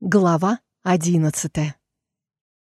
Глава одиннадцатая.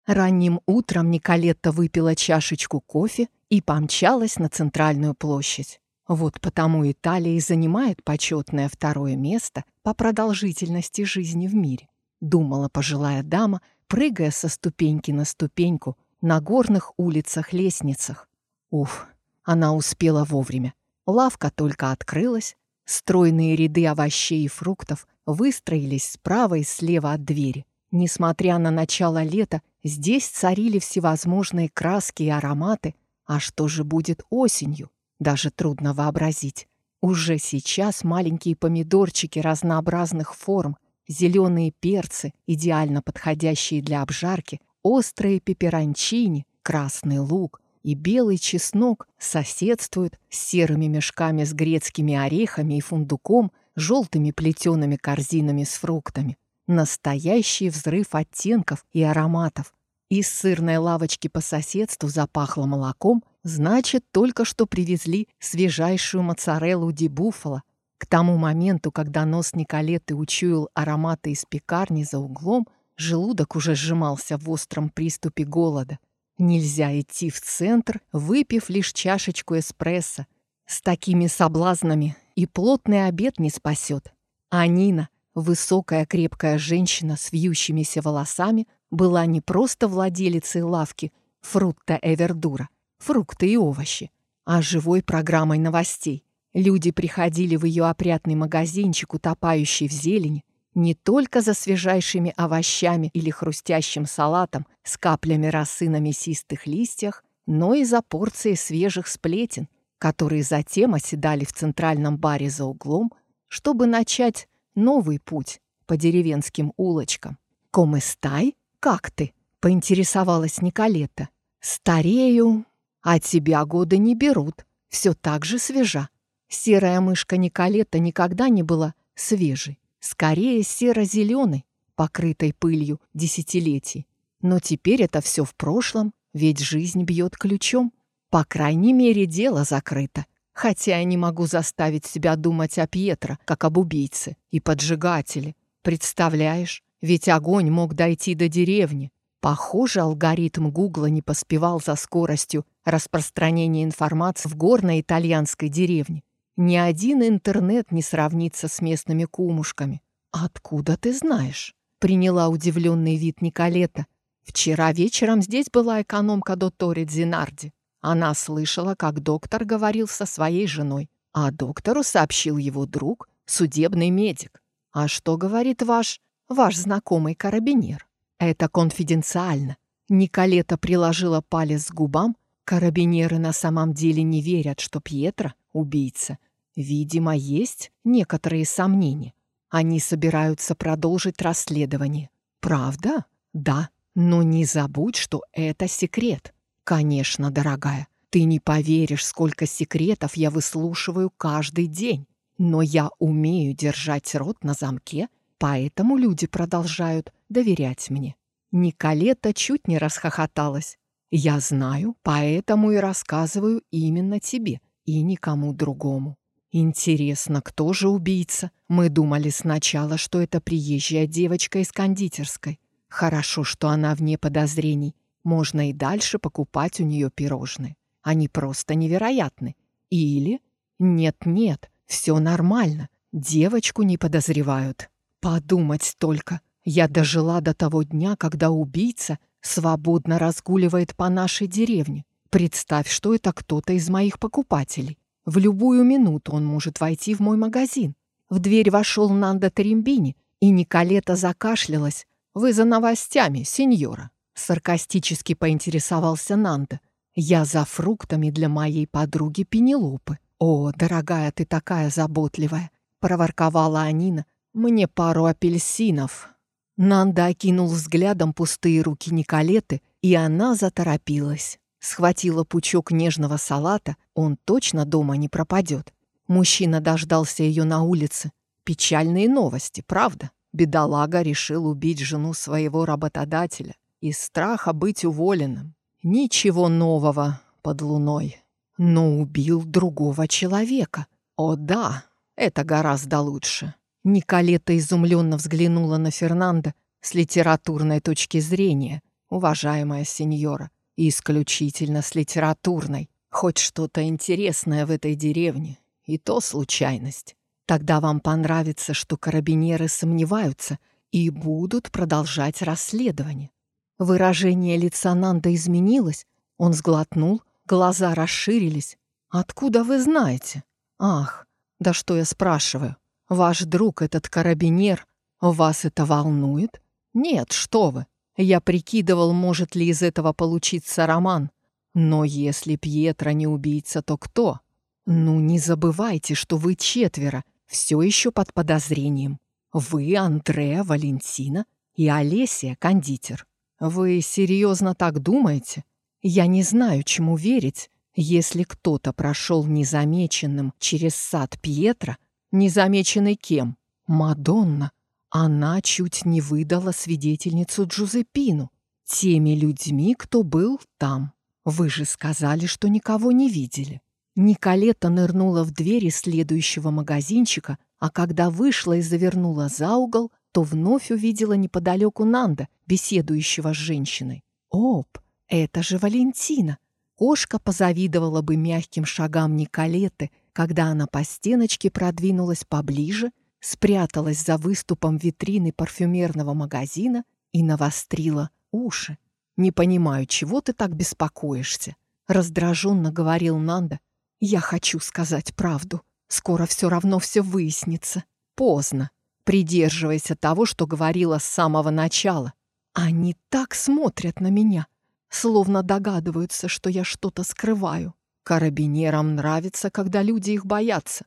Ранним утром Николетта выпила чашечку кофе и помчалась на центральную площадь. Вот потому Италия и занимает почетное второе место по продолжительности жизни в мире, думала пожилая дама, прыгая со ступеньки на ступеньку на горных улицах-лестницах. Уф, она успела вовремя. Лавка только открылась, стройные ряды овощей и фруктов выстроились справа и слева от двери. Несмотря на начало лета, здесь царили всевозможные краски и ароматы. А что же будет осенью? Даже трудно вообразить. Уже сейчас маленькие помидорчики разнообразных форм, зеленые перцы, идеально подходящие для обжарки, острые пеперончини, красный лук и белый чеснок соседствуют с серыми мешками с грецкими орехами и фундуком, желтыми плетеными корзинами с фруктами. Настоящий взрыв оттенков и ароматов. Из сырной лавочки по соседству запахло молоком, значит, только что привезли свежайшую моцареллу ди буффало. К тому моменту, когда нос Николеты учуял ароматы из пекарни за углом, желудок уже сжимался в остром приступе голода. Нельзя идти в центр, выпив лишь чашечку эспрессо. С такими соблазнами и плотный обед не спасет. А Нина, высокая крепкая женщина с вьющимися волосами, была не просто владелицей лавки фрукта Эвердура, фрукты и овощи, а живой программой новостей. Люди приходили в ее опрятный магазинчик, утопающий в зелени, не только за свежайшими овощами или хрустящим салатом с каплями росы на мясистых листьях, но и за порцией свежих сплетен, которые затем оседали в центральном баре за углом, чтобы начать новый путь по деревенским улочкам. «Комыстай? Как ты?» — поинтересовалась Николета. «Старею, а тебя годы не берут. Все так же свежа». Серая мышка Николета никогда не была свежей, скорее серо-зеленой, покрытой пылью десятилетий. Но теперь это все в прошлом, ведь жизнь бьет ключом. По крайней мере, дело закрыто. Хотя я не могу заставить себя думать о Пьетро, как об убийце и поджигателе. Представляешь, ведь огонь мог дойти до деревни. Похоже, алгоритм Гугла не поспевал за скоростью распространения информации в горной итальянской деревне. Ни один интернет не сравнится с местными кумушками. «Откуда ты знаешь?» — приняла удивленный вид Николета. «Вчера вечером здесь была экономка Доттори Дзинарди. Она слышала, как доктор говорил со своей женой, а доктору сообщил его друг, судебный медик. А что говорит ваш, ваш знакомый карабинер? Это конфиденциально. Николета приложила палец к губам. Карабинеры на самом деле не верят, что Пьетро — убийца. Видимо, есть некоторые сомнения. Они собираются продолжить расследование. Правда? Да. Но не забудь, что это секрет. «Конечно, дорогая, ты не поверишь, сколько секретов я выслушиваю каждый день. Но я умею держать рот на замке, поэтому люди продолжают доверять мне». Николета чуть не расхохоталась. «Я знаю, поэтому и рассказываю именно тебе и никому другому». «Интересно, кто же убийца? Мы думали сначала, что это приезжая девочка из кондитерской. Хорошо, что она вне подозрений. Можно и дальше покупать у нее пирожные. Они просто невероятны. Или... Нет-нет, все нормально. Девочку не подозревают. Подумать только. Я дожила до того дня, когда убийца свободно разгуливает по нашей деревне. Представь, что это кто-то из моих покупателей. В любую минуту он может войти в мой магазин. В дверь вошел Нанда Таримбини, и Николета закашлялась. «Вы за новостями, сеньора». Саркастически поинтересовался Нанда. «Я за фруктами для моей подруги Пенелопы». «О, дорогая, ты такая заботливая!» — проворковала Анина. «Мне пару апельсинов». Нанда окинул взглядом пустые руки Николеты, и она заторопилась. Схватила пучок нежного салата, он точно дома не пропадет. Мужчина дождался ее на улице. Печальные новости, правда? Бедолага решил убить жену своего работодателя из страха быть уволенным. Ничего нового под луной. Но убил другого человека. О да, это гораздо лучше. Николета изумленно взглянула на Фернанда. С литературной точки зрения, уважаемая сеньора, исключительно с литературной. Хоть что-то интересное в этой деревне, и то случайность. Тогда вам понравится, что карабинеры сомневаются и будут продолжать расследование. Выражение лица Нанда изменилось, он сглотнул, глаза расширились. «Откуда вы знаете?» «Ах, да что я спрашиваю? Ваш друг этот карабинер, вас это волнует?» «Нет, что вы. Я прикидывал, может ли из этого получиться роман. Но если Пьетро не убийца, то кто? Ну, не забывайте, что вы четверо, все еще под подозрением. Вы, Андреа, Валентина и Олесия, кондитер. Вы серьезно так думаете? Я не знаю, чему верить, если кто-то прошел незамеченным через сад Пьетро, незамеченный кем? Мадонна. Она чуть не выдала свидетельницу Джузеппину, теми людьми, кто был там. Вы же сказали, что никого не видели. Николета нырнула в двери следующего магазинчика, а когда вышла и завернула за угол, то вновь увидела неподалеку Нанда, беседующего с женщиной. Оп, это же Валентина! Кошка позавидовала бы мягким шагам Николеты, когда она по стеночке продвинулась поближе, спряталась за выступом витрины парфюмерного магазина и навострила уши. «Не понимаю, чего ты так беспокоишься?» Раздраженно говорил Нанда. «Я хочу сказать правду. Скоро все равно все выяснится. Поздно. Придерживайся того, что говорила с самого начала. Они так смотрят на меня, словно догадываются, что я что-то скрываю. Карабинерам нравится, когда люди их боятся.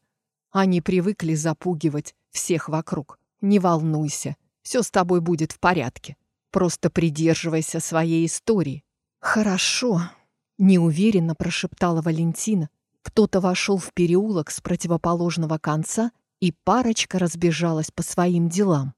Они привыкли запугивать всех вокруг. Не волнуйся, все с тобой будет в порядке. Просто придерживайся своей истории. Хорошо, неуверенно прошептала Валентина. Кто-то вошел в переулок с противоположного конца, и парочка разбежалась по своим делам.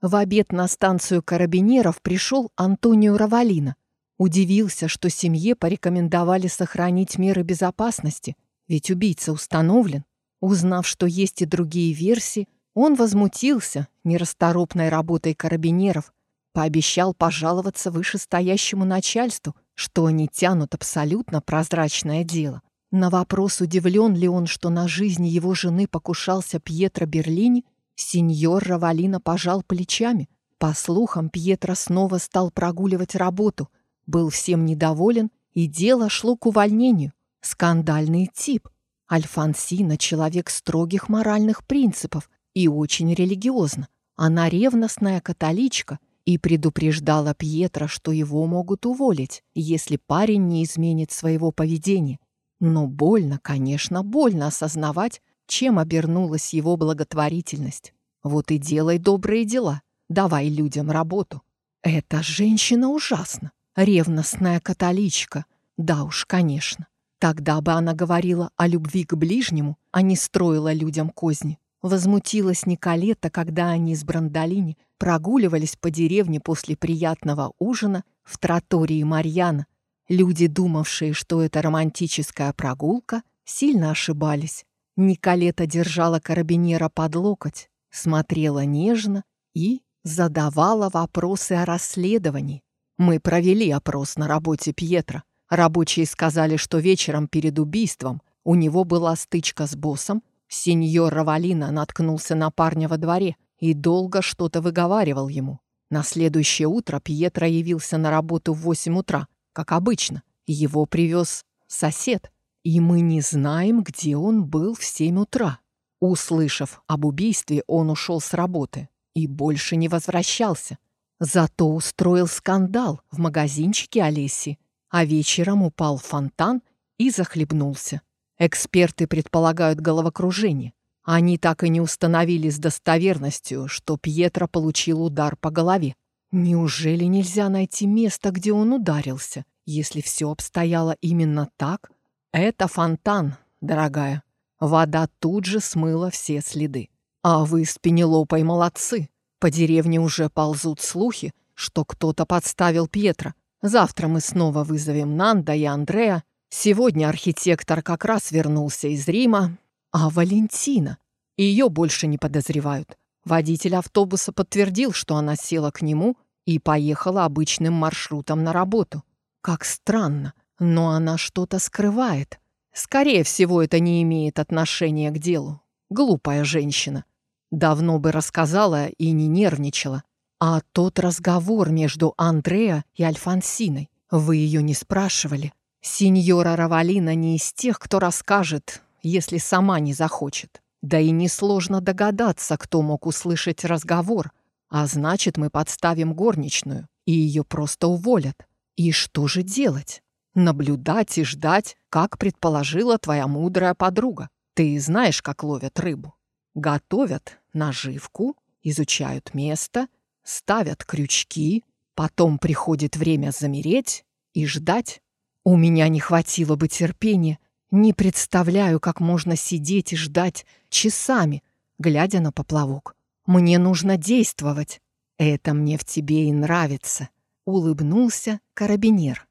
В обед на станцию карабинеров пришел Антонио Равалина. Удивился, что семье порекомендовали сохранить меры безопасности, ведь убийца установлен. Узнав, что есть и другие версии, он возмутился нерасторопной работой карабинеров, пообещал пожаловаться вышестоящему начальству, что они тянут абсолютно прозрачное дело. На вопрос, удивлен ли он, что на жизни его жены покушался Пьетро Берлини, сеньор Равалина пожал плечами. По слухам, Пьетро снова стал прогуливать работу, был всем недоволен, и дело шло к увольнению. Скандальный тип. Альфонсина — человек строгих моральных принципов и очень религиозна. Она ревностная католичка и предупреждала Пьетро, что его могут уволить, если парень не изменит своего поведения. Но больно, конечно, больно осознавать, чем обернулась его благотворительность. Вот и делай добрые дела, давай людям работу. Эта женщина ужасна, ревностная католичка. Да уж, конечно. Тогда бы она говорила о любви к ближнему, а не строила людям козни. Возмутилась Николета, когда они с Брандолини прогуливались по деревне после приятного ужина в тротории Марьяна. Люди, думавшие, что это романтическая прогулка, сильно ошибались. Николета держала карабинера под локоть, смотрела нежно и задавала вопросы о расследовании. Мы провели опрос на работе Пьетра. Рабочие сказали, что вечером перед убийством у него была стычка с боссом. Сеньор Равалина наткнулся на парня во дворе и долго что-то выговаривал ему. На следующее утро Пьетро явился на работу в 8 утра, как обычно. Его привез сосед, и мы не знаем, где он был в 7 утра. Услышав об убийстве, он ушел с работы и больше не возвращался. Зато устроил скандал в магазинчике Олеси а вечером упал фонтан и захлебнулся. Эксперты предполагают головокружение. Они так и не установили с достоверностью, что Пьетро получил удар по голове. Неужели нельзя найти место, где он ударился, если все обстояло именно так? Это фонтан, дорогая. Вода тут же смыла все следы. А вы с Пенелопой молодцы. По деревне уже ползут слухи, что кто-то подставил Пьетро. Завтра мы снова вызовем Нанда и Андрея. Сегодня архитектор как раз вернулся из Рима. А Валентина? Ее больше не подозревают. Водитель автобуса подтвердил, что она села к нему и поехала обычным маршрутом на работу. Как странно, но она что-то скрывает. Скорее всего, это не имеет отношения к делу. Глупая женщина. Давно бы рассказала и не нервничала. А тот разговор между Андреа и Альфонсиной, вы ее не спрашивали. Сеньора Равалина не из тех, кто расскажет, если сама не захочет. Да и несложно догадаться, кто мог услышать разговор. А значит, мы подставим горничную, и ее просто уволят. И что же делать? Наблюдать и ждать, как предположила твоя мудрая подруга. Ты знаешь, как ловят рыбу. Готовят наживку, изучают место, ставят крючки, потом приходит время замереть и ждать. У меня не хватило бы терпения не представляю, как можно сидеть и ждать часами, глядя на поплавок. Мне нужно действовать. Это мне в тебе и нравится. Улыбнулся карабинер.